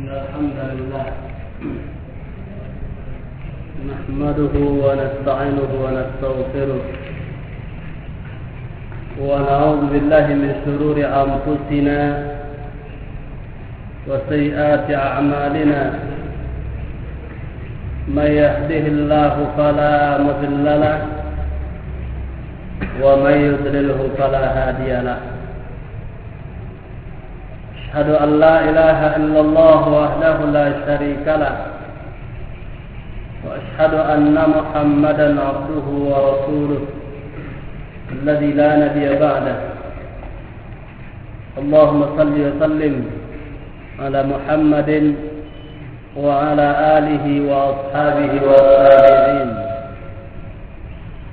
إن الحمد لله نحمده ونستعينه ونستغفره ونعوذ بالله من شرور أنفسنا وسيئات أعمالنا من يهده الله فلا مضل له ومن يضلله فلا هادي له أشهد أن لا إله إلا الله وحده لا شريك له وأشهد أن محمدا عبده ورسوله الذي لا نبي بعده. اللهم صل وسلم على محمد وعلى آله وأصحابه والتابعين.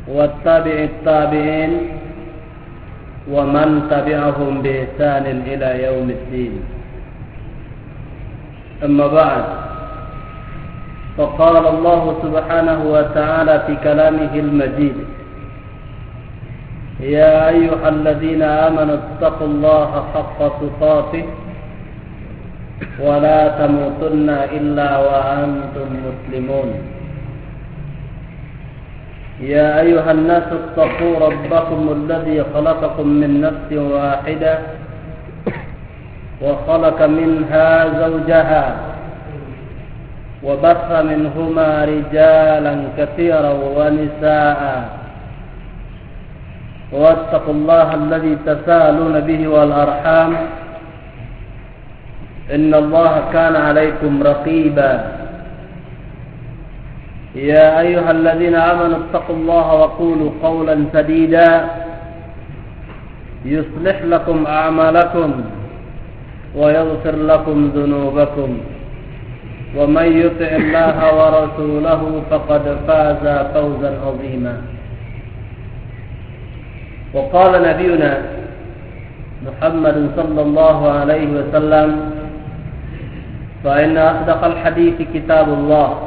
والتابع التابعين ومن تبعهم بإحسان إلى يوم الدين. أما بعد فقال الله سبحانه وتعالى في كلامه المجيد يا أيها الذين آمنوا اتقوا الله حق تقاته ولا تموتن إلا وأنتم مسلمون. يا أيها الناس اتقوا ربكم الذي خلقكم من نفس واحدة وخلق منها زوجها وبث منهما رجالا كثيرا ونساء واتقوا الله الذي تساءلون به والأرحام إن الله كان عليكم رقيبا يا أيها الذين آمنوا اتقوا الله وقولوا قولا سديدا يصلح لكم أعمالكم ويغفر لكم ذنوبكم ومن يطع الله ورسوله فقد فاز فوزا عظيما. وقال نبينا محمد صلى الله عليه وسلم فإن أصدق الحديث كتاب الله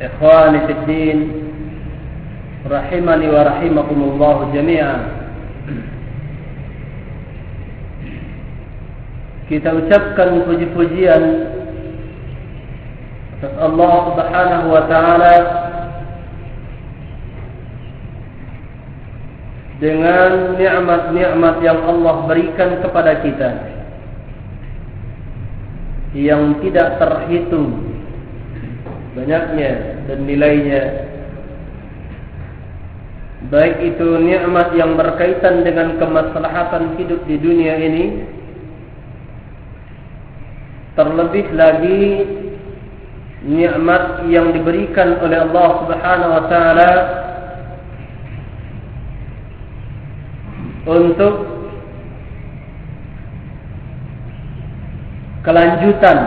Ikhwani fi Rahimani wa rahimakumullah jami'an. Kita ucapkan puji-pujian atas Allah Subhanahu wa taala dengan nikmat-nikmat yang Allah berikan kepada kita yang tidak terhitung banyaknya dan nilainya. Baik itu nikmat yang berkaitan dengan kemaslahatan hidup di dunia ini terlebih lagi nikmat yang diberikan oleh Allah Subhanahu wa taala untuk kelanjutan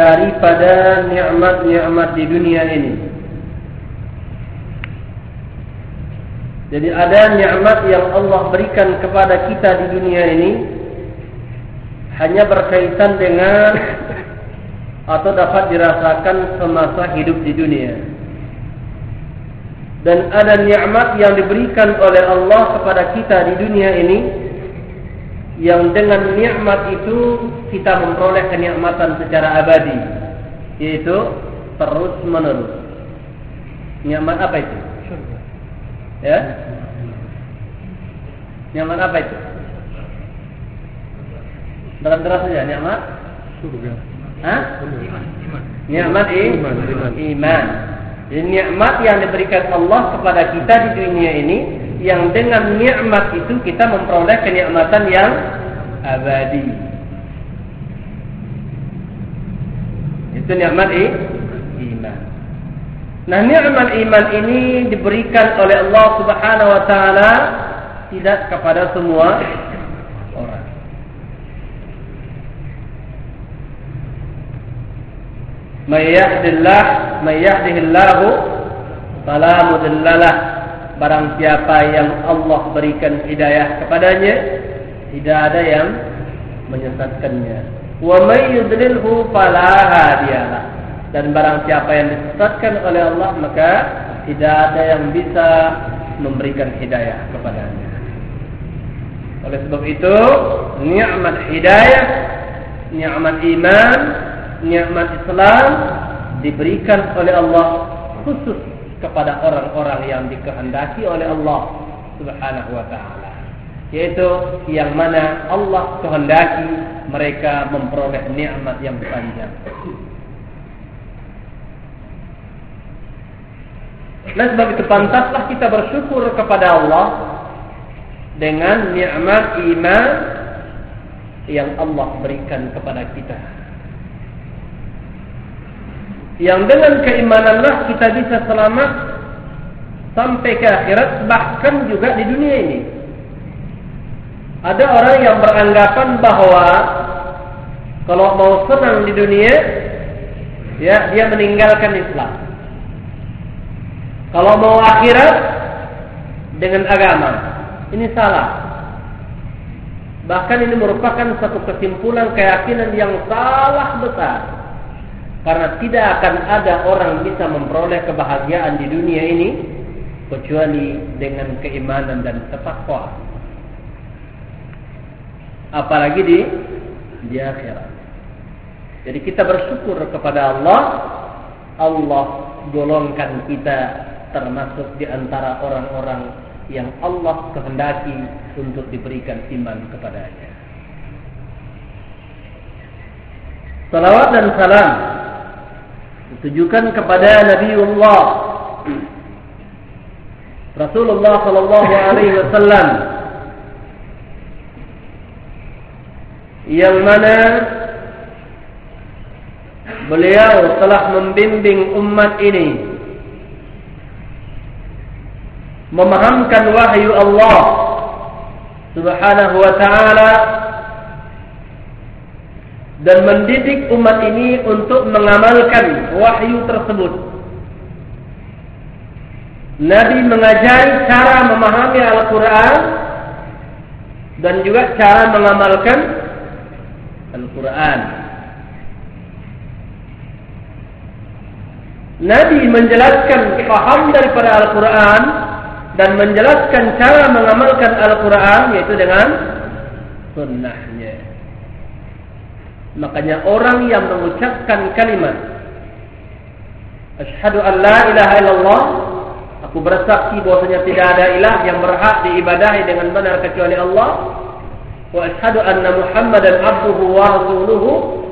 daripada nikmat-nikmat di dunia ini. Jadi ada nikmat yang Allah berikan kepada kita di dunia ini hanya berkaitan dengan atau dapat dirasakan semasa hidup di dunia. Dan ada nikmat yang diberikan oleh Allah kepada kita di dunia ini yang dengan nikmat itu kita memperoleh kenikmatan secara abadi yaitu terus menerus. Nikmat apa itu? Ya? Nikmat apa itu? Terang-terang saja nikmat surga. Hah? Nikmat Iman, iman. iman. Jadi nikmat yang diberikan Allah kepada kita di dunia ini yang dengan nikmat itu kita memperoleh kenikmatan yang abadi. Itu nikmat iman. Nah, nikmat iman ini diberikan oleh Allah Subhanahu wa taala tidak kepada semua orang. May yahdillah fala mudhillalah. Barang siapa yang Allah berikan hidayah kepadanya, tidak ada yang menyesatkannya. Wa may yudlilhu fala hadiyalah. Dan barang siapa yang disesatkan oleh Allah, maka tidak ada yang bisa memberikan hidayah kepadanya. Oleh sebab itu, nikmat hidayah, nikmat iman, nikmat Islam diberikan oleh Allah khusus kepada orang-orang yang dikehendaki oleh Allah Subhanahu wa taala. Yaitu yang mana Allah kehendaki mereka memperoleh nikmat yang panjang. Nah sebab itu pantaslah kita bersyukur kepada Allah dengan nikmat iman yang Allah berikan kepada kita. Yang dengan keimananlah kita bisa selamat sampai ke akhirat bahkan juga di dunia ini. Ada orang yang beranggapan bahwa kalau mau senang di dunia ya dia meninggalkan Islam. Kalau mau akhirat dengan agama. Ini salah. Bahkan ini merupakan satu kesimpulan keyakinan yang salah besar. Karena tidak akan ada orang bisa memperoleh kebahagiaan di dunia ini kecuali dengan keimanan dan ketakwaan. Apalagi di di akhirat. Jadi kita bersyukur kepada Allah. Allah golongkan kita termasuk di antara orang-orang yang Allah kehendaki untuk diberikan iman kepadanya. Salawat dan salam ditujukan kepada Nabiullah. Rasulullah sallallahu alaihi wasallam. Yang mana beliau telah membimbing umat ini. Memahamkan wahyu Allah Subhanahu wa taala dan mendidik umat ini untuk mengamalkan wahyu tersebut. Nabi mengajari cara memahami Al-Quran dan juga cara mengamalkan Al-Quran. Nabi menjelaskan paham daripada Al-Quran dan menjelaskan cara mengamalkan Al-Quran yaitu dengan sunnahnya. Makanya orang yang mengucapkan kalimat Ashhadu an la ilaha illallah Aku bersaksi bahwasanya tidak ada ilah yang berhak diibadahi dengan benar kecuali Allah. Wa ashhadu anna muhammadan abduhu wa rasuluhu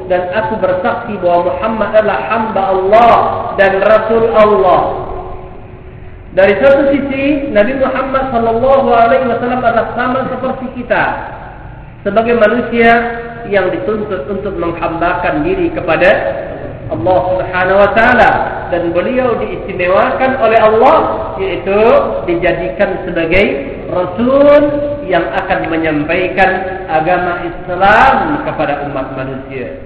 Dan aku bersaksi bahwa Muhammad adalah hamba Allah dan Rasul Allah. Dari satu sisi Nabi Muhammad sallallahu alaihi wasallam adalah sama seperti kita. Sebagai manusia yang dituntut untuk menghambakan diri kepada Allah Subhanahu wa taala dan beliau diistimewakan oleh Allah yaitu dijadikan sebagai rasul yang akan menyampaikan agama Islam kepada umat manusia.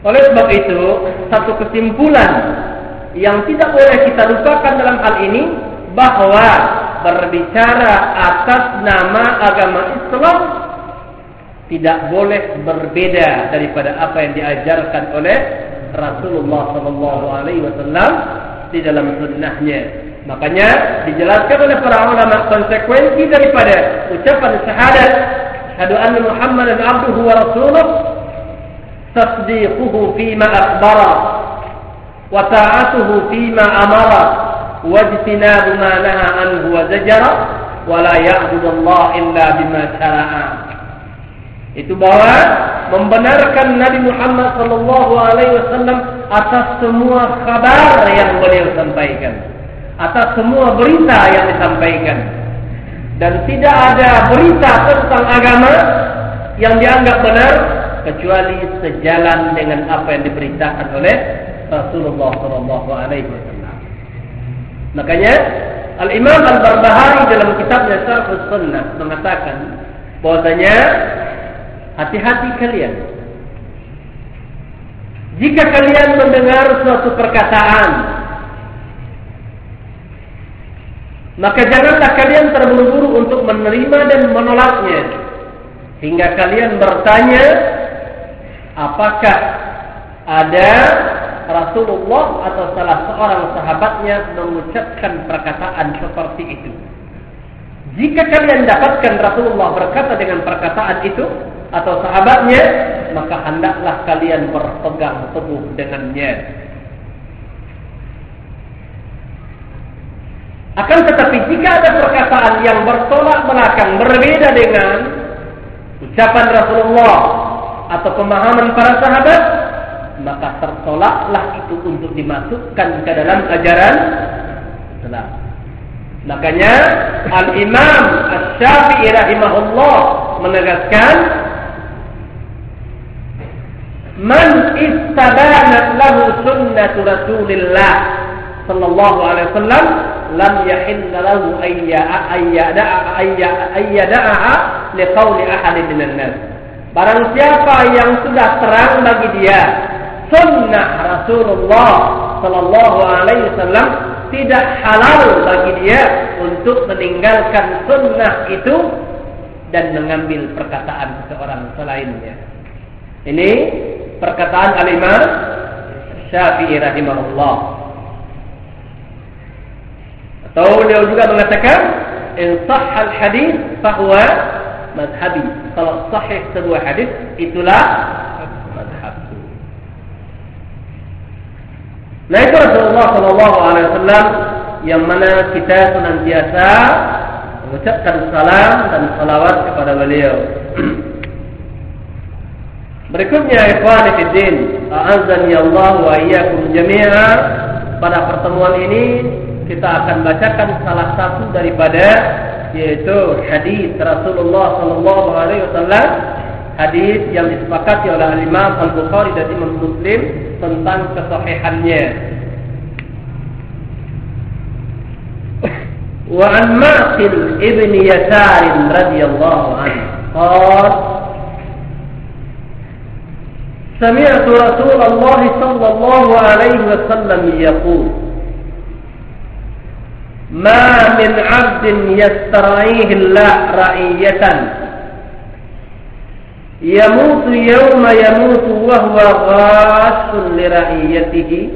Oleh sebab itu, satu kesimpulan yang tidak boleh kita lupakan dalam hal ini bahwa berbicara atas nama agama Islam tidak boleh berbeda daripada apa yang diajarkan oleh Rasulullah sallallahu alaihi wasallam di dalam sunnahnya. Makanya dijelaskan oleh para ulama konsekuensi daripada ucapan syahadat syahadu anna Muhammadan abduhu wa rasuluh tasdiquhu fima akhbara wa ta'atuhu fima amara wajtinab ma naha anhu wa zajara wa la ya'budullah illa bima syara'a. Itu bahwa membenarkan Nabi Muhammad sallallahu alaihi wasallam atas semua kabar yang beliau sampaikan, atas semua berita yang disampaikan. Dan tidak ada berita tentang agama yang dianggap benar kecuali sejalan dengan apa yang diberitakan oleh Rasulullah sallallahu alaihi wasallam. Makanya Al-Imam Al-Barbahari dalam kitabnya Syarh Sunnah mengatakan bahwasanya hati-hati kalian jika kalian mendengar suatu perkataan maka janganlah kalian terburu-buru untuk menerima dan menolaknya hingga kalian bertanya apakah ada Rasulullah atau salah seorang sahabatnya mengucapkan perkataan seperti itu. Jika kalian dapatkan Rasulullah berkata dengan perkataan itu atau sahabatnya, maka hendaklah kalian berpegang teguh dengannya. Akan tetapi jika ada perkataan yang bertolak belakang berbeda dengan ucapan Rasulullah atau pemahaman para sahabat, maka tertolaklah itu untuk dimasukkan ke dalam ajaran Islam. Makanya Al-Imam Asy-Syafi'i rahimahullah menegaskan Man istabanat lahu sunnatu Rasulillah sallallahu alaihi wasallam lam yahilla lahu ayya ayyada ayyada'a liqauli ahadin minan nas. Barang siapa yang sudah terang bagi dia sunnah Rasulullah Sallallahu Alaihi Wasallam tidak halal bagi dia untuk meninggalkan sunnah itu dan mengambil perkataan seseorang selainnya. Ini perkataan Al-Imam Syafi'i rahimahullah. Atau beliau juga mengatakan, "In sahhal hadis fahuwa madhhabi." Kalau sahih sebuah hadis itulah Nah itu Rasulullah Shallallahu Alaihi Wasallam yang mana kita senantiasa mengucapkan salam dan salawat kepada beliau. Berikutnya ikhwan fillah, a'azzani Allah wa iyyakum jami'a. Pada pertemuan ini kita akan bacakan salah satu daripada yaitu hadis Rasulullah sallallahu alaihi wasallam hadis yang disepakati oleh Imam Al-Bukhari dan Imam Muslim tentang kesahihannya. Wa an Ma'qil ibn Yasar radhiyallahu anhu سمعت رسول الله صلى الله عليه وسلم يقول ما من عبد يسترعيه الله رعية. يموت يوم يموت وهو غاش لرعيته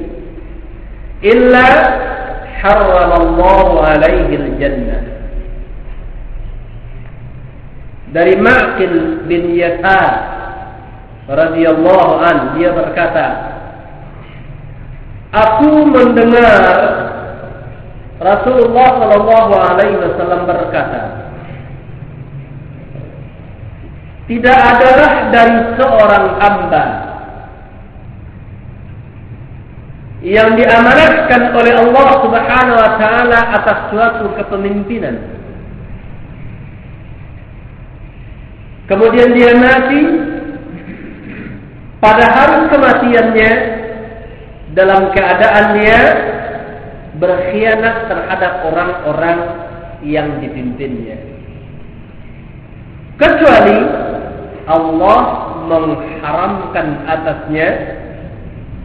إلا حرم الله عليه الجنة. dari Ma'qil bin Yasar radhiyallahu an dia berkata Aku mendengar Rasulullah sallallahu alaihi wasallam berkata Tidak adalah dari seorang hamba yang diamanahkan oleh Allah Subhanahu wa taala atas suatu kepemimpinan. Kemudian dia mati pada hari kematiannya dalam keadaannya berkhianat terhadap orang-orang yang dipimpinnya. Kecuali Allah mengharamkan atasnya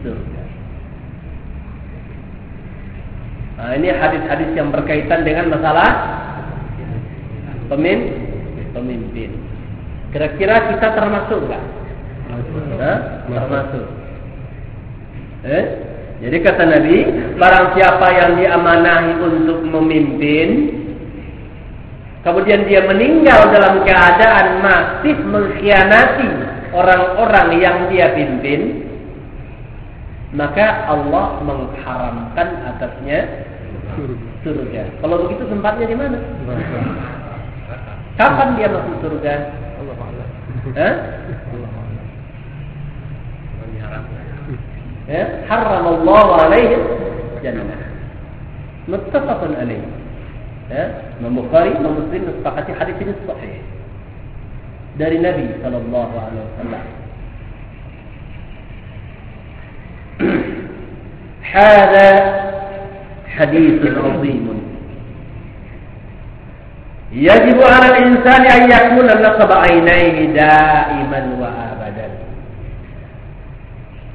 surga. Nah, ini hadis-hadis yang berkaitan dengan masalah pemimpin. Kira-kira kita termasuk nggak? Termasuk. Eh? Jadi kata Nabi, barang siapa yang diamanahi untuk memimpin, Kemudian dia meninggal dalam keadaan masih mengkhianati orang-orang yang dia pimpin. Maka Allah mengharamkan atasnya surga. Kalau begitu tempatnya di mana? Kapan dia masuk surga? Allah Hah? إيه؟ حرم الله عليهم جنة متفق عليه. إيه؟ ما مخاري ما مسلم نصفحتي حديث صحيح. داري النبي صلى الله عليه وسلم. هذا حديث عظيم. يجب على الإنسان أن يكون نقب عينيه دائما وأبدا.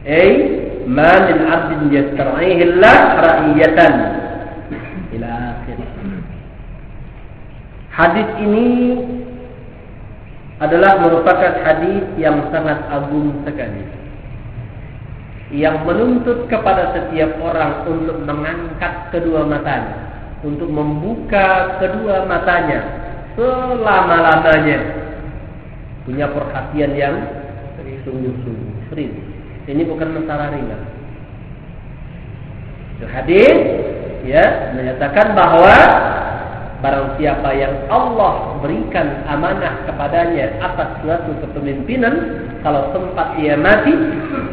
أي؟ Ma min 'abdin yastar'ihi Allah ra'iyatan ila akhir. Hadis ini adalah merupakan hadis yang sangat agung sekali. Yang menuntut kepada setiap orang untuk mengangkat kedua matanya, untuk membuka kedua matanya selama-lamanya. Punya perhatian yang sungguh-sungguh, serius. Ini bukan masalah ringan. Hadis ya menyatakan bahwa Barang siapa yang Allah berikan amanah kepadanya atas suatu kepemimpinan, kalau sempat dia mati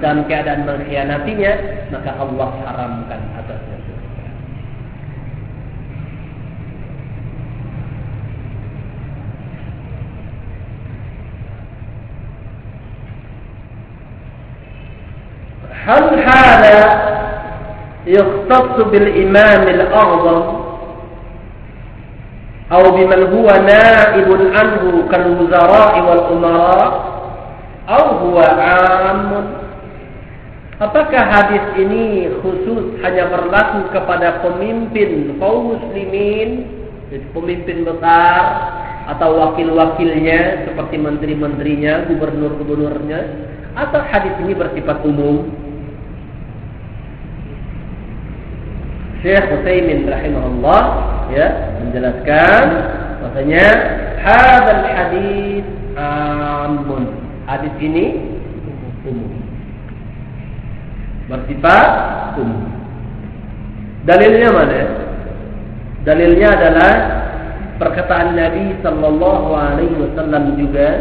dalam keadaan mengkhianatinya, maka Allah haramkan atasnya surga. Hal hada يختص بالإمام الأعظم أو بمن هو نائب عنه كالوزراء والأمراء أو هو عام Apakah hadis ini khusus hanya berlaku kepada pemimpin kaum muslimin, pemimpin besar atau wakil-wakilnya seperti menteri-menterinya, gubernur-gubernurnya, atau hadis ini bersifat umum? Syekh Utsaimin rahimahullah ya menjelaskan bahwasanya hadzal hadis amun. Hadis ini umum. Bersifat umum. Dalilnya mana? Dalilnya adalah perkataan Nabi sallallahu alaihi wasallam juga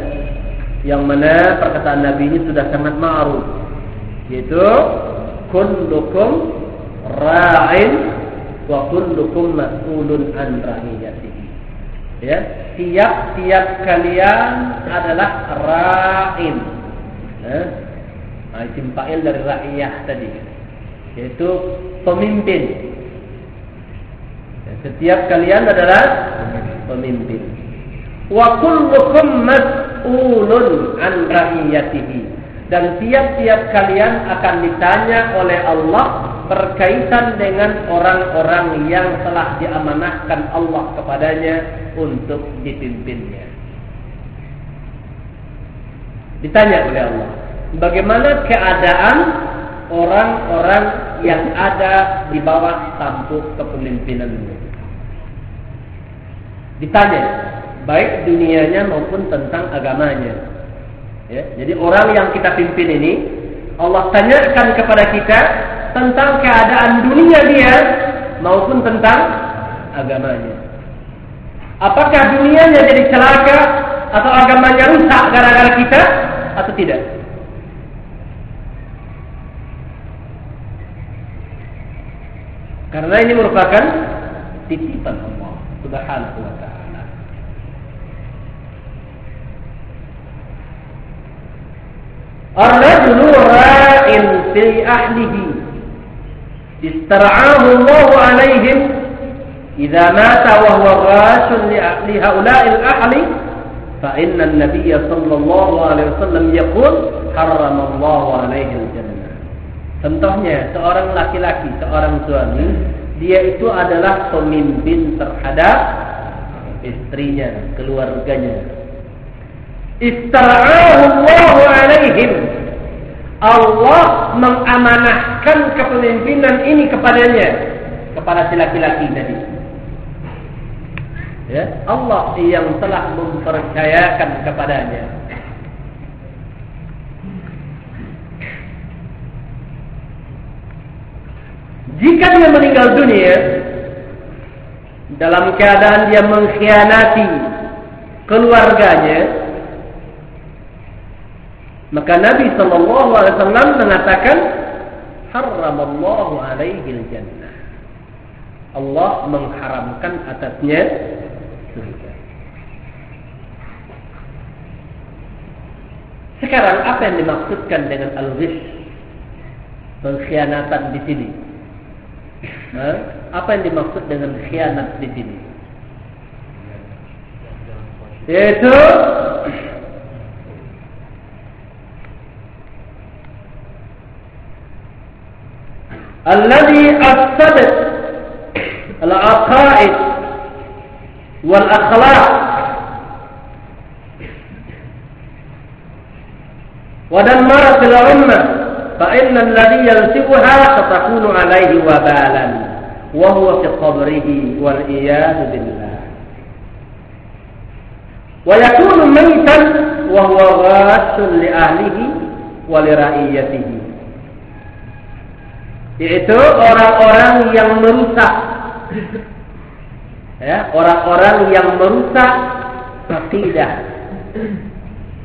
yang mana perkataan Nabi ini sudah sangat ma'ruf yaitu kullukum ra'in wa kullukum mas'ulun an ra'iyatihi. Ya, tiap-tiap kalian adalah ra'in. Eh? Nah, isim fa'il dari ra'iyah tadi. Yaitu pemimpin. Ya, setiap kalian adalah pemimpin. Wa kullukum mas'ulun an ra'iyatihi. Dan tiap-tiap kalian akan ditanya oleh Allah berkaitan dengan orang-orang yang telah diamanahkan Allah kepadanya untuk dipimpinnya. Ditanya oleh Allah, bagaimana keadaan orang-orang yang ada di bawah tampuk kepemimpinanmu? Ditanya, baik dunianya maupun tentang agamanya. Ya, jadi orang yang kita pimpin ini, Allah tanyakan kepada kita tentang keadaan dunia dia maupun tentang agamanya. Apakah dunianya jadi celaka atau agamanya rusak gara-gara kita atau tidak? Karena ini merupakan titipan Allah Subhanahu wa taala. Ar-rajulu ra'in fi ahlihi istara'ahu Allah alaihim idza mata wa huwa ghashun li haula'il ahli fa inna an-nabiy sallallahu alaihi wasallam yaqul haramallahu alaihi jannah Contohnya seorang laki-laki, seorang suami, dia itu adalah pemimpin terhadap istrinya, keluarganya. Istara'ahu Allah alaihim Allah mengamanahkan kepemimpinan ini kepadanya kepada si laki-laki tadi. Ya, Allah yang telah mempercayakan kepadanya. Jika dia meninggal dunia dalam keadaan dia mengkhianati keluarganya, maka Nabi Shallallahu Alaihi Wasallam mengatakan, Haramallahu alaihi jannah. Allah mengharamkan atasnya surga. Sekarang apa yang dimaksudkan dengan al-ghish? Pengkhianatan di sini. Apa yang dimaksud dengan khianat di sini? Yaitu الذي أفسدت العقائد والأخلاق ودمرت الأمة فإن الذي ينسبها ستكون عليه وبالا وهو في قبره والعياذ بالله. ويكون ميتا وهو غاش لأهله ولرعيته. Yaitu orang-orang yang merusak. Ya orang-orang yang merusak akidah.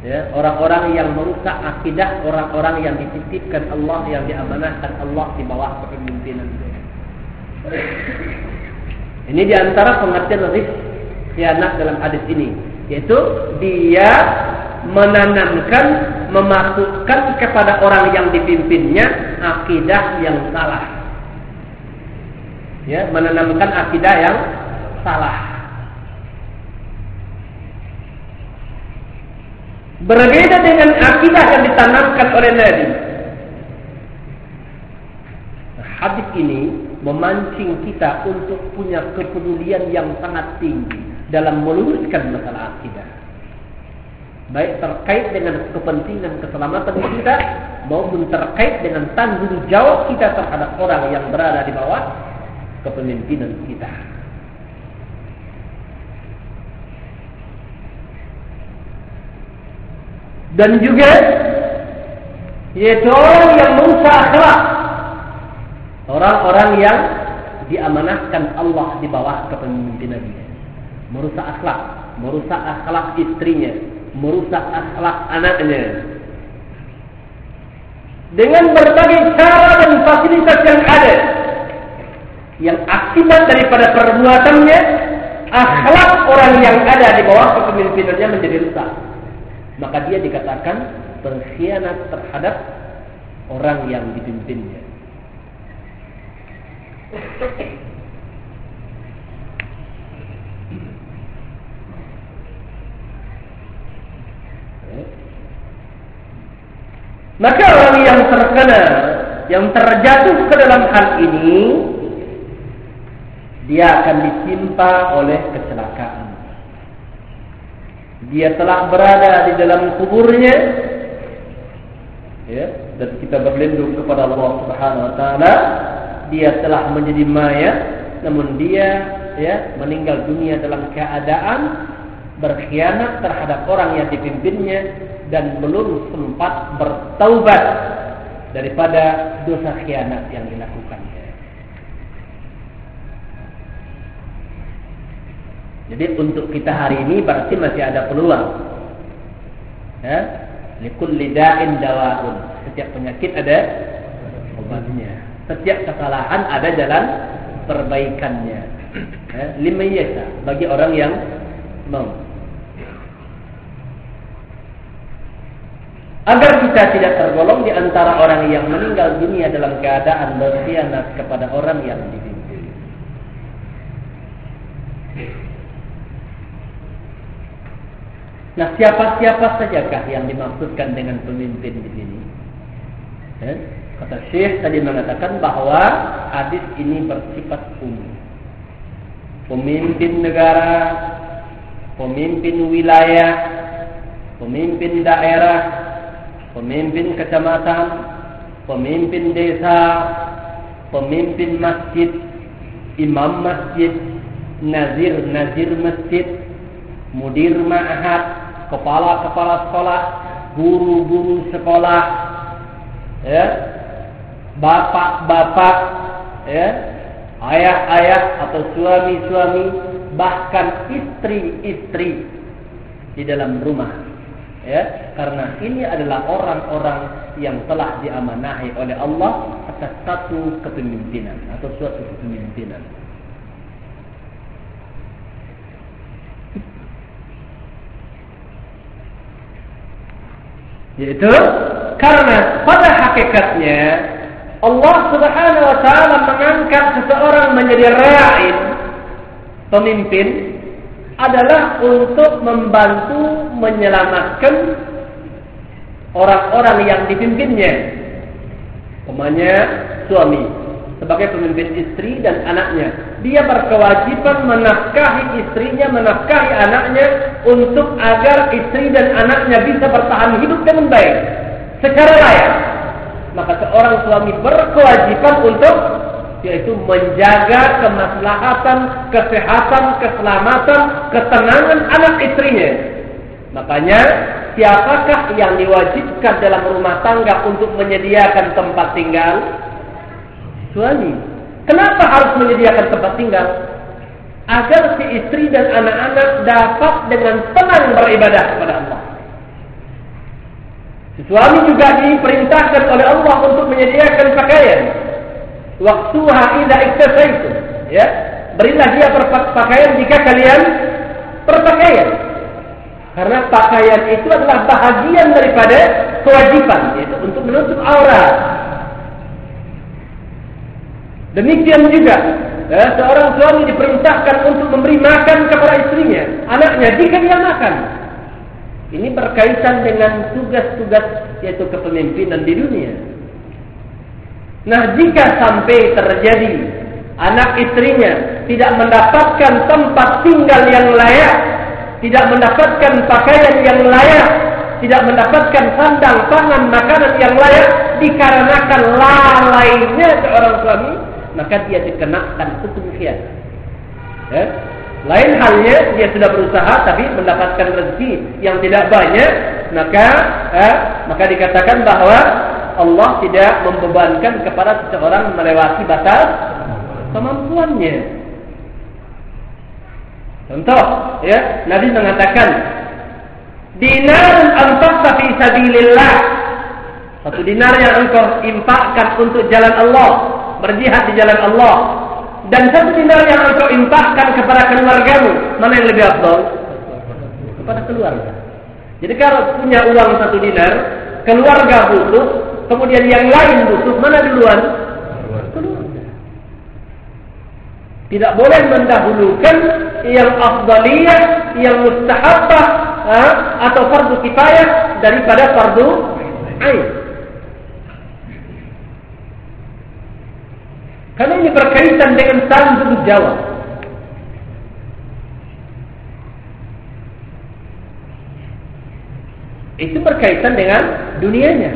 Ya orang-orang yang merusak akidah orang-orang yang dititipkan Allah yang diamanahkan Allah di bawah kepemimpinan ini di antara pengertian rizq khianat dalam hadis ini. Yaitu dia menanamkan memasukkan kepada orang yang dipimpinnya akidah yang salah. Ya menanamkan akidah yang salah. Berbeda dengan akidah yang ditanamkan oleh Nabi. Hadis ini memancing kita untuk punya kepedulian yang sangat tinggi dalam meluruskan masalah akidah. Baik terkait dengan kepentingan keselamatan kita maupun terkait dengan tanggung jawab kita terhadap orang yang berada di bawah kepemimpinan kita. Dan juga yaitu orang yang merusak. Orang-orang yang diamanahkan Allah di bawah kepemimpinannya merusak akhlak, merusak akhlak istrinya, merusak akhlak anaknya. Dengan berbagai cara dan fasilitas yang ada, yang akibat daripada perbuatannya, akhlak orang yang ada di bawah kepemimpinannya menjadi rusak. Maka dia dikatakan berkhianat terhadap orang yang dipimpinnya. Maka orang yang terkena, yang terjatuh ke dalam hal ini, dia akan ditimpa oleh kecelakaan. Dia telah berada di dalam kuburnya, ya, dan kita berlindung kepada Allah Subhanahu Wa Taala. Dia telah menjadi mayat, namun dia ya meninggal dunia dalam keadaan berkhianat terhadap orang yang dipimpinnya dan belum sempat bertaubat daripada dosa khianat yang dilakukannya. Jadi untuk kita hari ini berarti masih ada peluang. Ya, likul lida'in dawaun. Setiap penyakit ada obatnya. Setiap kesalahan ada jalan perbaikannya. Ya, lima yasa bagi orang yang mau. Agar kita tidak tergolong di antara orang yang meninggal dunia dalam keadaan berkhianat kepada orang yang dipimpin. Nah, siapa-siapa sajakah yang dimaksudkan dengan pemimpin di sini? Eh? Kata Syekh tadi mengatakan bahwa hadis ini bersifat umum. Pemimpin negara, pemimpin wilayah, pemimpin daerah, pemimpin kecamatan, pemimpin desa, pemimpin masjid, imam masjid, nazir-nazir masjid, mudir ma'had, kepala-kepala sekolah, guru-guru sekolah, ya, bapak-bapak, ya, ayah-ayah atau suami-suami, bahkan istri-istri di dalam rumah ya karena ini adalah orang-orang yang telah diamanahi oleh Allah atas satu kepemimpinan atau suatu kepemimpinan. Yaitu karena pada hakikatnya Allah Subhanahu wa taala mengangkat seseorang menjadi ra'in pemimpin adalah untuk membantu menyelamatkan orang-orang yang dipimpinnya. Umpamanya suami sebagai pemimpin istri dan anaknya. Dia berkewajiban menafkahi istrinya, menafkahi anaknya untuk agar istri dan anaknya bisa bertahan hidup dengan baik secara layak. Maka seorang suami berkewajiban untuk yaitu menjaga kemaslahatan, kesehatan, keselamatan, ketenangan anak istrinya. Makanya siapakah yang diwajibkan dalam rumah tangga untuk menyediakan tempat tinggal? Suami. Kenapa harus menyediakan tempat tinggal? Agar si istri dan anak-anak dapat dengan tenang beribadah kepada Allah. Si suami juga diperintahkan oleh Allah untuk menyediakan pakaian. Waktuha idza iktasaitum. Ya, berilah dia berpakaian jika kalian berpakaian. Karena pakaian itu adalah bahagian daripada kewajiban, yaitu untuk menutup aurat. Demikian juga ya, seorang suami diperintahkan untuk memberi makan kepada istrinya, anaknya jika dia makan. Ini berkaitan dengan tugas-tugas yaitu kepemimpinan di dunia. Nah, jika sampai terjadi anak istrinya tidak mendapatkan tempat tinggal yang layak, tidak mendapatkan pakaian yang layak, tidak mendapatkan sandang, pangan, makanan yang layak dikarenakan lalainya seorang suami, maka dia dikenakan khianat. Ya? Lain halnya dia sudah berusaha tapi mendapatkan rezeki yang tidak banyak, maka eh, maka dikatakan bahwa Allah tidak membebankan kepada seseorang melewati batas kemampuannya. Contoh, ya, Nabi mengatakan dinar anfaqta fi sabilillah. Satu dinar yang engkau infakkan untuk jalan Allah, berjihad di jalan Allah. Dan satu dinar yang engkau infakkan kepada keluargamu mana yang lebih afdal kepada keluarga. Jadi kalau punya uang satu dinar keluarga butuh kemudian yang lain butuh mana duluan? Keluarga. Tidak boleh mendahulukan yang afdaliyah yang mustahabah atau fardu kifayah daripada fardu ain Karena ini berkaitan dengan tanggung jawab. Itu berkaitan dengan dunianya.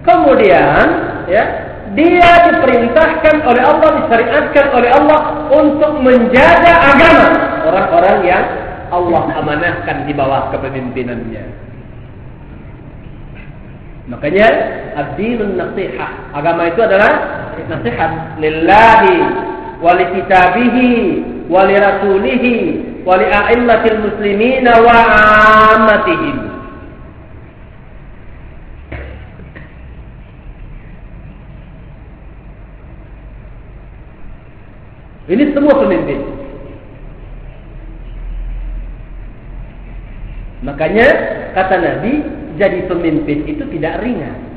Kemudian, ya, dia diperintahkan oleh Allah, disyariatkan oleh Allah untuk menjaga agama orang-orang yang Allah amanahkan di bawah kepemimpinannya. Makanya, ad-dinun. Agama itu adalah nasihat lillahi wa li kitabihi wa li rasulihi wa li muslimina wa ammatihim Ini semua pemimpin. Makanya kata Nabi, jadi pemimpin itu tidak ringan.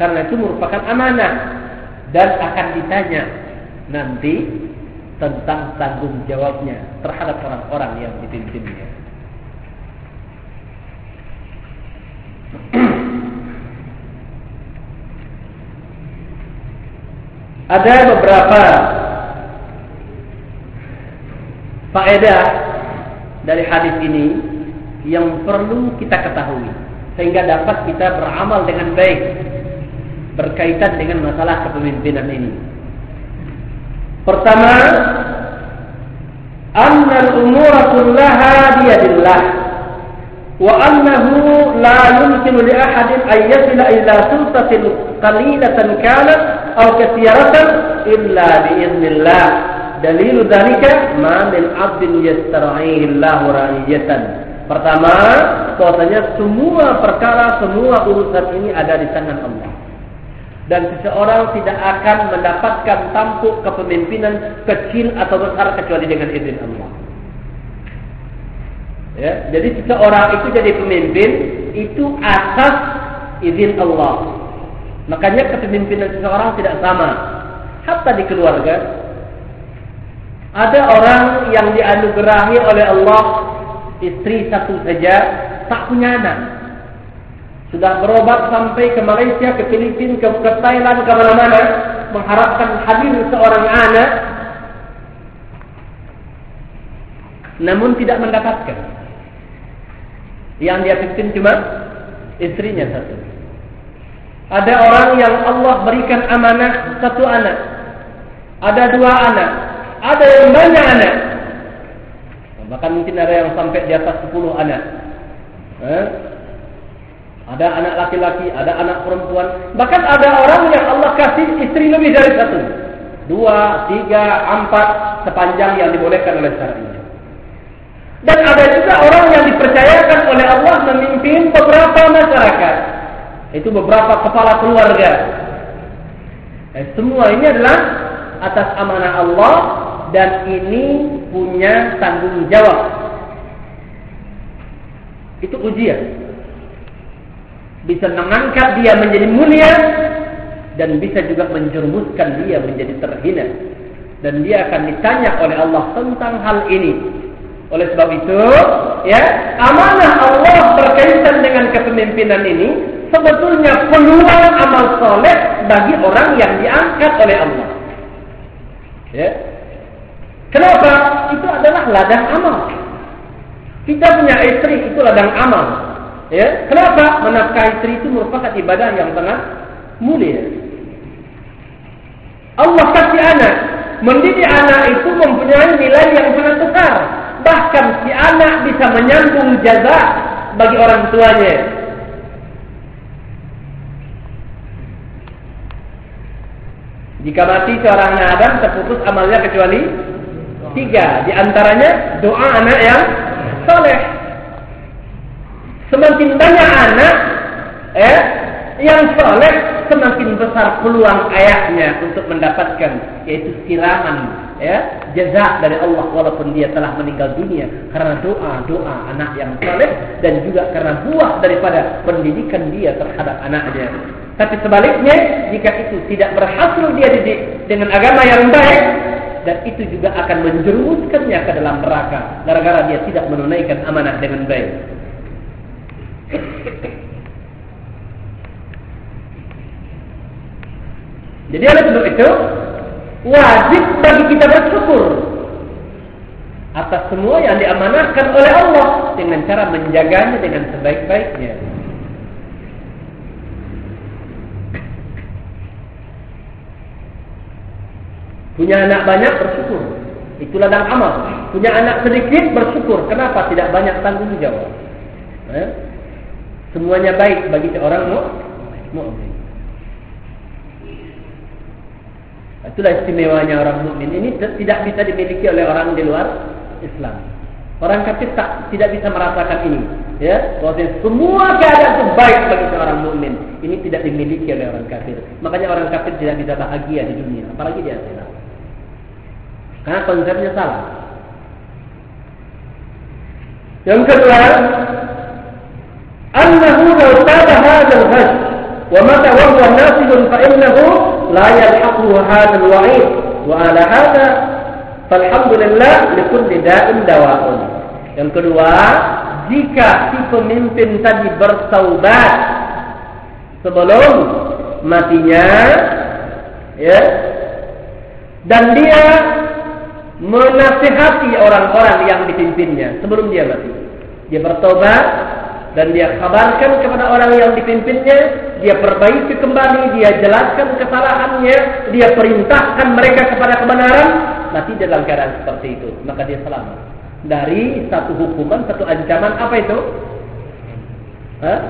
Karena itu merupakan amanah dan akan ditanya nanti tentang tanggung jawabnya terhadap orang-orang yang dipimpinnya. Ada beberapa faedah dari hadis ini yang perlu kita ketahui sehingga dapat kita beramal dengan baik berkaitan dengan masalah kepemimpinan ini. Pertama, anna al-umura kullaha biyadillah wa annahu la yumkinu li ahadin an yasila ila sultatin qalilatan kanat aw kathiratan illa bi idznillah. Dalil dzalika ma min 'abdin yastar'ihi Allah ra'iyatan. Pertama, bahwasanya semua perkara, semua urusan ini ada di tangan Allah dan seseorang tidak akan mendapatkan tampuk kepemimpinan kecil atau besar kecuali dengan izin Allah. Ya, jadi seseorang itu jadi pemimpin itu atas izin Allah. Makanya kepemimpinan seseorang tidak sama. Hatta di keluarga ada orang yang dianugerahi oleh Allah istri satu saja tak punya anak. Sudah berobat sampai ke Malaysia, ke Filipina, ke, ke Thailand, ke mana-mana. Mengharapkan hadir seorang anak. Namun tidak mendapatkan. Yang dia pimpin cuma istrinya satu. Ada orang yang Allah berikan amanah satu anak. Ada dua anak. Ada yang banyak anak. Bahkan mungkin ada yang sampai di atas sepuluh anak. Eh? Ada anak laki-laki, ada anak perempuan. Bahkan ada orang yang Allah kasih istri lebih dari satu. Dua, tiga, empat, sepanjang yang dibolehkan oleh syariat. Dan ada juga orang yang dipercayakan oleh Allah memimpin beberapa masyarakat. Itu beberapa kepala keluarga. Eh, semua ini adalah atas amanah Allah dan ini punya tanggung jawab. Itu ujian. Bisa mengangkat dia menjadi mulia dan bisa juga menjerumuskan dia menjadi terhina. Dan dia akan ditanya oleh Allah tentang hal ini. Oleh sebab itu, ya, amanah Allah berkaitan dengan kepemimpinan ini sebetulnya peluang amal soleh bagi orang yang diangkat oleh Allah. Ya. Kenapa? Itu adalah ladang amal. Kita punya istri itu ladang amal. Ya. Kenapa? Menafkahi istri itu merupakan ibadah yang sangat mulia. Allah kasih anak, mendidik anak itu mempunyai nilai yang sangat besar bahkan si anak bisa menyambung jaza bagi orang tuanya. Jika mati seorang Adam terputus amalnya kecuali tiga. Di antaranya doa anak yang soleh. Semakin banyak anak eh, yang soleh, semakin besar peluang ayahnya untuk mendapatkan yaitu siraman ya jaza dari Allah walaupun dia telah meninggal dunia karena doa doa anak yang saleh dan juga karena buah daripada pendidikan dia terhadap anaknya. Tapi sebaliknya jika itu tidak berhasil dia didik dengan agama yang baik dan itu juga akan menjerumuskannya ke dalam neraka gara-gara dia tidak menunaikan amanah dengan baik. Jadi oleh sebab itu wajib bagi kita bersyukur atas semua yang diamanahkan oleh Allah dengan cara menjaganya dengan sebaik-baiknya. Punya anak banyak bersyukur. Itu ladang amal. Punya anak sedikit bersyukur. Kenapa tidak banyak tanggung jawab? Eh? Semuanya baik bagi seorang mukmin. Itulah istimewanya orang mukmin. Ini tidak bisa dimiliki oleh orang di luar Islam. Orang kafir tak tidak bisa merasakan ini. Ya, bahwa semua keadaan itu baik bagi seorang mukmin. Ini tidak dimiliki oleh orang kafir. Makanya orang kafir tidak bisa bahagia di dunia, apalagi di akhirat. Karena konsepnya salah. Yang kedua, annahu law tada hadzal ghasb wa mata wa huwa fa innahu la yalhaqu hadha al-wa'id wa ala hadha falhamdulillah likulli da'in dawa'un. Yang kedua, jika si pemimpin tadi bertaubat sebelum matinya ya dan dia menasihati orang-orang yang dipimpinnya sebelum dia mati. Dia bertobat dan dia kabarkan kepada orang yang dipimpinnya, dia perbaiki kembali, dia jelaskan kesalahannya, dia perintahkan mereka kepada kebenaran, mati dalam keadaan seperti itu, maka dia selamat dari satu hukuman, satu ancaman apa itu? Hah?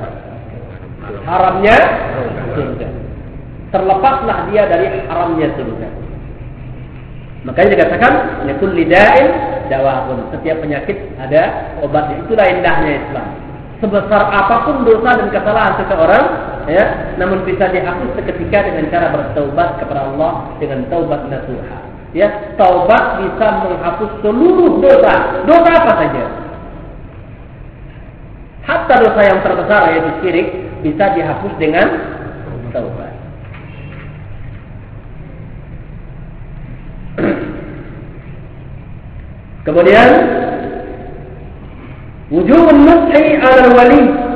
Haramnya surga. Terlepaslah dia dari haramnya surga. Makanya dikatakan yakul lidain dawahun. Setiap penyakit ada obatnya. Itulah indahnya Islam sebesar apa pun dosa dan kesalahan seseorang ya namun bisa dihapus seketika dengan cara bertaubat kepada Allah dengan taubat nasuha ya taubat bisa menghapus seluruh dosa. Dosa apa saja? Hatta dosa yang terbesar yaitu syirik bisa dihapus dengan taubat. Kemudian Wujub nushi ala wali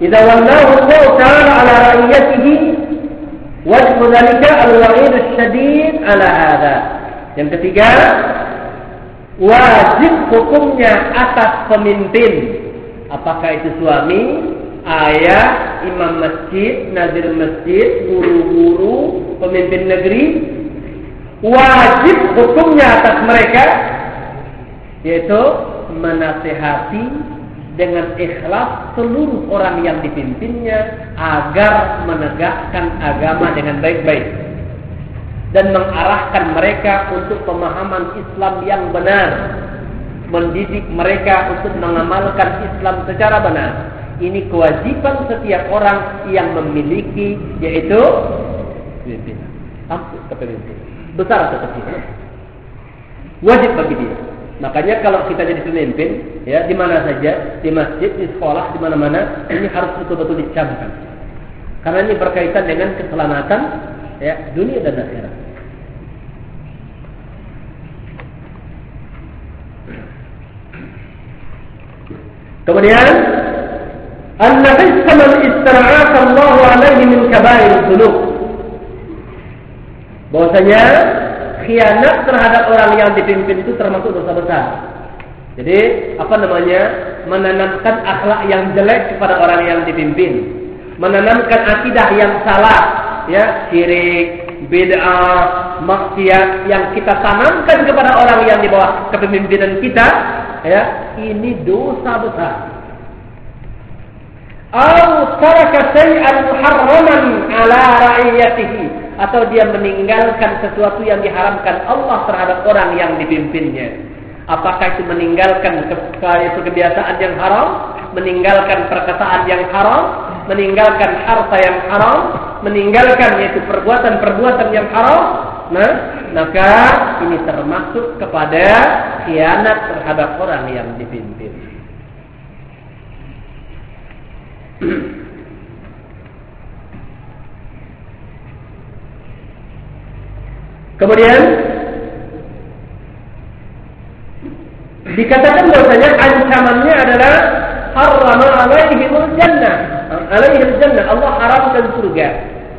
Idza wallahu Allah ta'ala ala ra'iyatihi wajhu dzalika al-wa'id syadid ala hadha. Yang ketiga, wajib hukumnya atas pemimpin. Apakah itu suami, ayah, imam masjid, nazir masjid, guru-guru, pemimpin negeri, wajib hukumnya atas mereka yaitu menasehati dengan ikhlas seluruh orang yang dipimpinnya agar menegakkan agama dengan baik-baik dan mengarahkan mereka untuk pemahaman Islam yang benar mendidik mereka untuk mengamalkan Islam secara benar ini kewajiban setiap orang yang memiliki yaitu pimpinan kepemimpinan besar atau kecil. Wajib bagi dia. Makanya kalau kita jadi pemimpin, ya di mana saja, di masjid, di sekolah, di mana-mana, ini harus betul-betul dicamkan. Karena ini berkaitan dengan keselamatan ya dunia dan akhirat. Kemudian An-Nabi man istara'aka Allah alaihi min kabair dzunub bahwasanya khianat terhadap orang yang dipimpin itu termasuk dosa besar. Jadi apa namanya menanamkan akhlak yang jelek kepada orang yang dipimpin, menanamkan akidah yang salah, ya syirik, bid'ah, maksiat yang kita tanamkan kepada orang yang di bawah kepemimpinan kita, ya ini dosa besar. Atau taraka syai'an muharraman ala ra'iyatihi atau dia meninggalkan sesuatu yang diharamkan Allah terhadap orang yang dipimpinnya. Apakah itu meninggalkan ke kebiasaan yang haram, meninggalkan perkataan yang haram, meninggalkan harta yang haram, meninggalkan yaitu perbuatan-perbuatan yang haram, nah, maka ini termasuk kepada khianat terhadap orang yang dipimpin. Kemudian dikatakan bahwasanya ancamannya adalah harrama alaihimul jannah. Alaihimul jannah. Allah haramkan surga.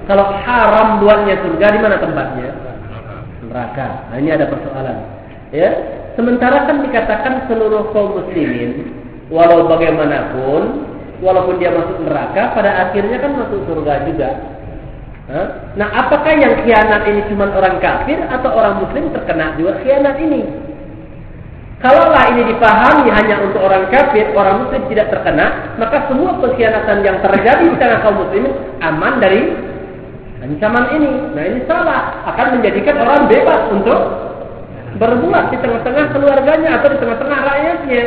Kalau haram buatnya surga di mana tempatnya? Neraka. Nah, ini ada persoalan. Ya. Sementara kan dikatakan seluruh kaum muslimin walau bagaimanapun walaupun dia masuk neraka pada akhirnya kan masuk surga juga. Nah, apakah yang khianat ini cuma orang kafir atau orang muslim terkena juga khianat ini? Kalaulah ini dipahami hanya untuk orang kafir, orang muslim tidak terkena, maka semua pengkhianatan yang terjadi di tengah kaum muslimin aman dari ancaman ini. Nah, ini salah, akan menjadikan orang bebas untuk berbuat di tengah-tengah keluarganya atau di tengah-tengah rakyatnya.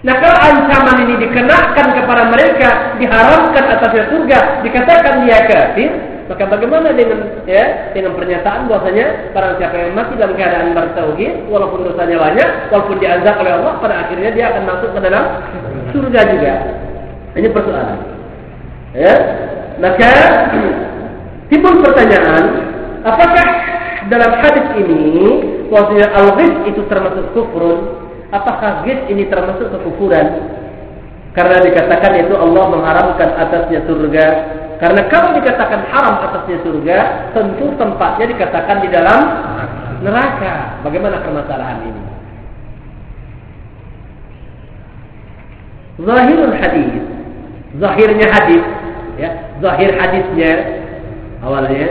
Nah kalau ancaman ini dikenakan kepada mereka, diharamkan atasnya surga, dikatakan dia kafir, maka bagaimana dengan ya dengan pernyataan bahwasanya para siapa yang mati dalam keadaan bertauhid walaupun dosanya banyak, walaupun diazab oleh Allah pada akhirnya dia akan masuk ke dalam surga juga. Ini persoalan. Ya. Maka timbul pertanyaan, apakah dalam hadis ini bahwasanya al-ghis itu termasuk kufur? Apakah ghis ini termasuk kekufuran? Karena dikatakan itu Allah mengharamkan atasnya surga karena kalau dikatakan haram atasnya surga, tentu tempatnya dikatakan di dalam neraka. Bagaimana permasalahan ini? Zahirul hadis, zahirnya hadis, ya, zahir hadisnya awalnya,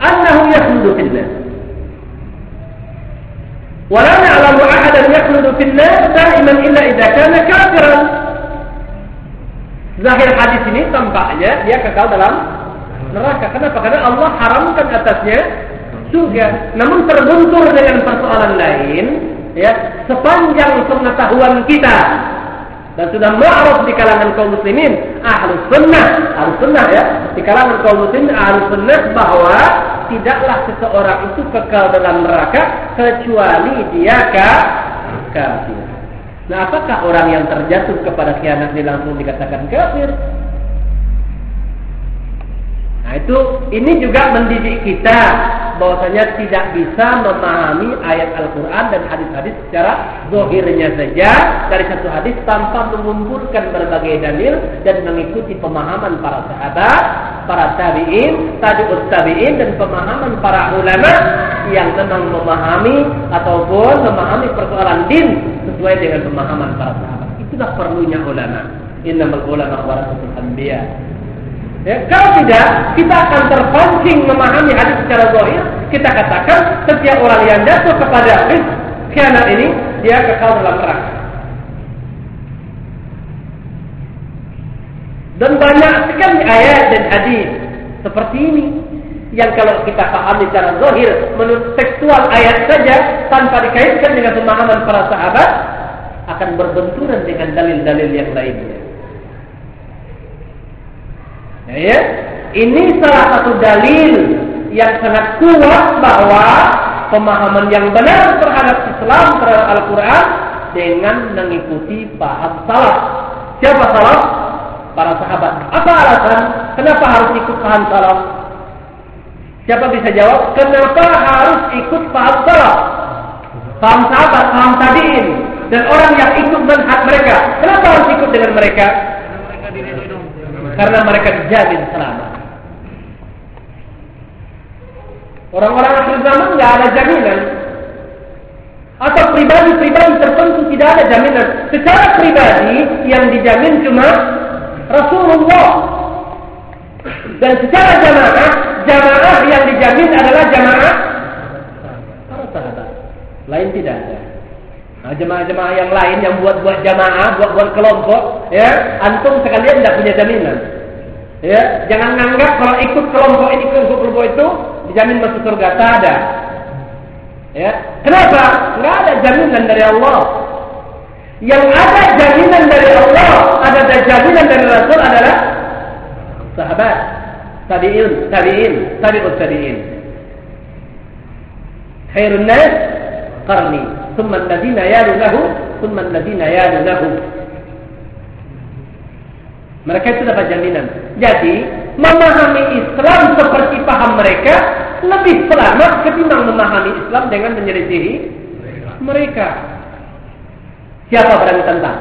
annahu yakhludu fillah. ولا نعلم أحدا يخلد في النار دائما إلا إذا كان كافرا Zahir hadis ini tampaknya dia kekal dalam neraka. Kenapa? Karena Allah haramkan atasnya surga. Namun terbuntur dengan persoalan lain, ya, sepanjang pengetahuan kita dan sudah ma'ruf di kalangan kaum muslimin ahlus sunnah ahlus sunnah ya di kalangan kaum muslimin ahlus sunnah bahwa tidaklah seseorang itu kekal dalam neraka kecuali dia kafir Nah, apakah orang yang terjatuh kepada khianat ini langsung dikatakan kafir? Nah, itu ini juga mendidik kita bahwasanya tidak bisa memahami ayat Al-Quran dan hadis-hadis secara zohirnya saja dari satu hadis tanpa mengumpulkan berbagai dalil dan mengikuti pemahaman para sahabat, para tabi'in, tabi'ut tabi'in dan pemahaman para ulama yang memang memahami ataupun memahami persoalan din sesuai dengan pemahaman para sahabat. Itulah perlunya ulama. Innamal ulama warasatul anbiya. Ya, kalau tidak, kita akan terpancing memahami hadis secara zahir. Kita katakan setiap orang yang jatuh kepada kiamat ini dia kekal dalam neraka. Dan banyak sekali ayat dan hadis seperti ini yang kalau kita pahami secara zahir menurut tekstual ayat saja tanpa dikaitkan dengan pemahaman para sahabat akan berbenturan dengan dalil-dalil yang lainnya. Ya, ini salah satu dalil yang sangat kuat bahwa pemahaman yang benar terhadap Islam terhadap Al-Quran dengan mengikuti paham salaf. Siapa salaf? Para sahabat. Apa alasan? Kenapa harus ikut paham salaf? Siapa bisa jawab? Kenapa harus ikut paham salaf? Paham sahabat, paham tabiin, dan orang yang ikut manhaj mereka. Kenapa harus ikut dengan mereka? karena mereka dijamin selamat. Orang-orang akhir zaman nggak ada jaminan. Atau pribadi-pribadi tertentu tidak ada jaminan. Secara pribadi yang dijamin cuma Rasulullah. Dan secara jamaah, jamaah yang dijamin adalah jamaah para sahabat. Lain tidak ada. Nah, jemaah-jemaah yang lain yang buat-buat jamaah, buat-buat kelompok, ya, antum sekalian tidak punya jaminan. Ya, jangan nganggap kalau ikut kelompok ini kelompok kelompok itu dijamin masuk surga. Tak ada. Ya, kenapa? Enggak ada jaminan dari Allah. Yang ada jaminan dari Allah, ada jaminan dari Rasul adalah sahabat, tabi'in, tabi'in, tabi'ut tabi'in. Khairun nas qarni, thumma alladziina yalunahu, thumma alladziina yalunahu. Mereka itu dapat jaminan. Jadi, memahami Islam seperti paham mereka lebih selamat ketimbang memahami Islam dengan menyelisihi mereka. Siapa berani tentang?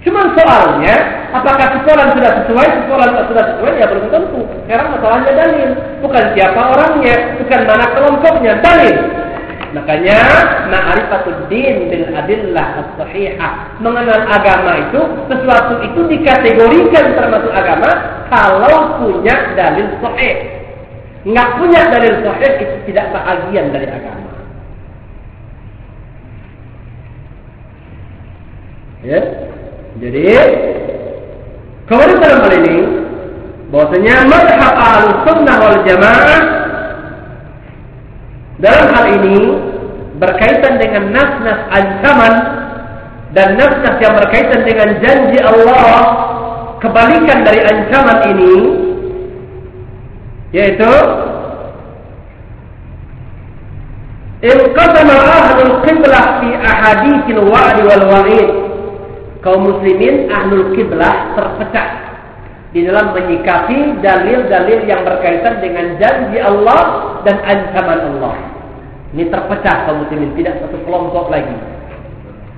Cuma soalnya, apakah sekolah sudah sesuai, sekolah sudah sesuai, ya belum tentu. Sekarang masalahnya dalil. Bukan siapa orangnya, bukan mana kelompoknya, dalil. Makanya ma'rifatul din bil adillah as-sahihah. Mengenal agama itu sesuatu itu dikategorikan termasuk agama kalau punya dalil sahih. Enggak punya dalil sahih itu tidak bahagian dari agama. Ya. Jadi kemudian dalam hal ini bahwasanya madhab al-sunnah wal jamaah dalam hal ini berkaitan dengan nas-nas ancaman dan nas-nas yang berkaitan dengan janji Allah kebalikan dari ancaman ini yaitu Inqasama ahlul qiblah fi ahadithil wa'di wal wa'id kaum muslimin ahlul qiblah terpecah di dalam menyikapi dalil-dalil yang berkaitan dengan janji Allah dan ancaman Allah. Ini terpecah kaum muslimin, tidak satu kelompok lagi.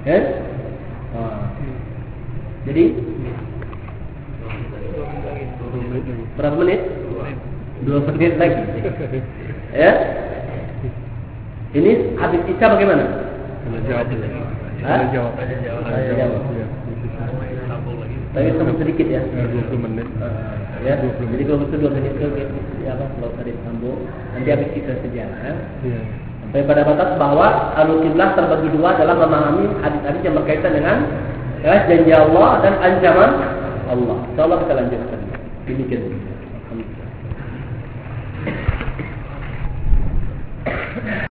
Ya? Jadi berapa menit? Dua menit lagi. Ya? Ini habis isya bagaimana? Tapi cuma sedikit ya. 20 menit. Eh, ya, 20 menit. Jadi iya, kalau itu 2 menit ke apa Pulau tadi Sambo. Nanti habis kita sejarah. Iya. Sampai pada batas bahwa Al-Qiblah terbagi dua dalam memahami hadis-hadis yang berkaitan dengan ya, janji Allah dan ancaman Allah. Insyaallah kita lanjutkan. Ini kan. Alhamdulillah.